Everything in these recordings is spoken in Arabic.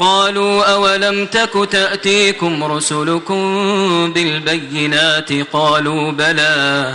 قالوا أولم تك تأتيكم رسلكم بالبينات؟ قالوا بلى.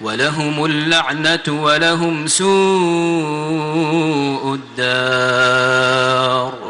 ولهم اللعنة ولهم سوء الدار.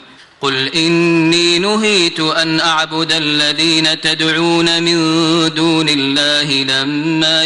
قل إني نهيت أن أعبد الذين تدعون من دون الله لما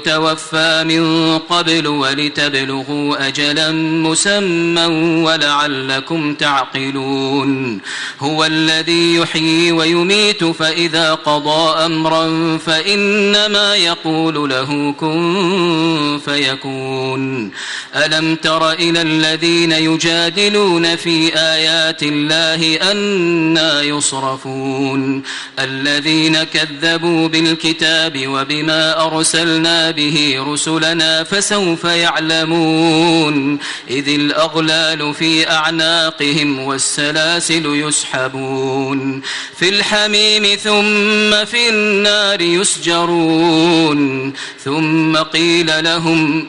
يتوفى من قبل ولتبلغوا أجلا مسمى ولعلكم تعقلون. هو الذي يحيي ويميت فإذا قضى أمرا فإنما يقول له كن فيكون. ألم تر إلى الذين يجادلون في آيات الله أنا يصرفون؟ الذين كذبوا بالكتاب وبما أرسلنا به رسلنا فسوف يعلمون. إذ الأغلال في أعناقهم والسلاسل يسحبون. في الحميم ثم في النار يسجرون. ثم قيل لهم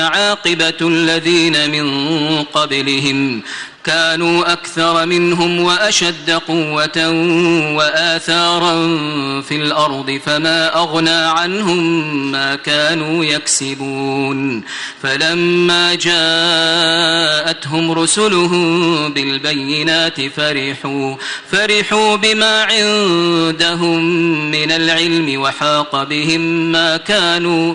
عاقبة الذين من قبلهم كانوا أكثر منهم وأشد قوة وآثارا في الأرض فما أغنى عنهم ما كانوا يكسبون فلما جاءتهم رسلهم بالبينات فرحوا فرحوا بما عندهم من العلم وحاق بهم ما كانوا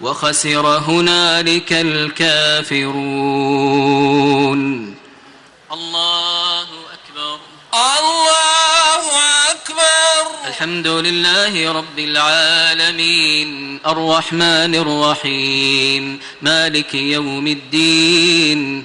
وخسر هنالك الكافرون. الله أكبر. الله أكبر. الحمد لله رب العالمين. الرحمن الرحيم. مالك يوم الدين.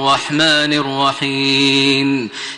الرحمن الرحيم.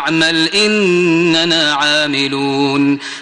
فاعمل إننا عاملون.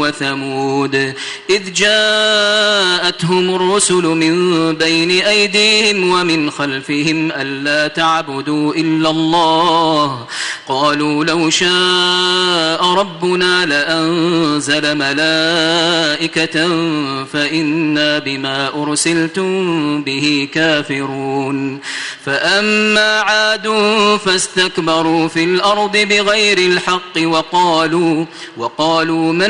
وثمود. إذ جاءتهم الرسل من بين أيديهم ومن خلفهم ألا تعبدوا إلا الله. قالوا لو شاء ربنا لأنزل ملائكة فإنا بما أرسلتم به كافرون. فأما عاد فاستكبروا في الأرض بغير الحق وقالوا وقالوا من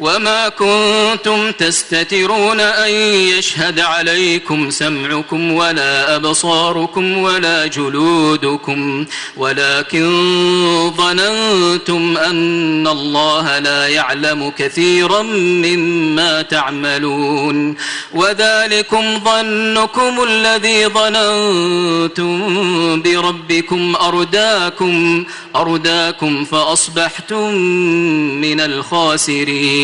وما كنتم تستترون أن يشهد عليكم سمعكم ولا أبصاركم ولا جلودكم ولكن ظننتم أن الله لا يعلم كثيرا مما تعملون وذلكم ظنكم الذي ظننتم بربكم أرداكم أرداكم فأصبحتم من الخاسرين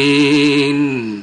الدين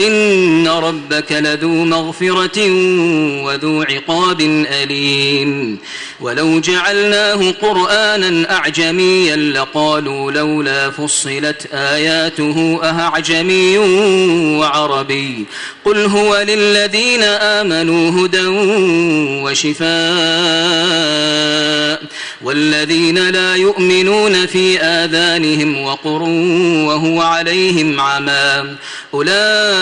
إن ربك لذو مغفرة وذو عقاب أليم. ولو جعلناه قرآنا أعجميا لقالوا لولا فصلت آياته أعجمي وعربي. قل هو للذين آمنوا هدى وشفاء والذين لا يؤمنون في آذانهم وقر وهو عليهم عمى. أولئك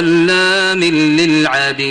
بظلام للعبيد.